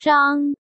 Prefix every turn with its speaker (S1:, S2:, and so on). S1: 张。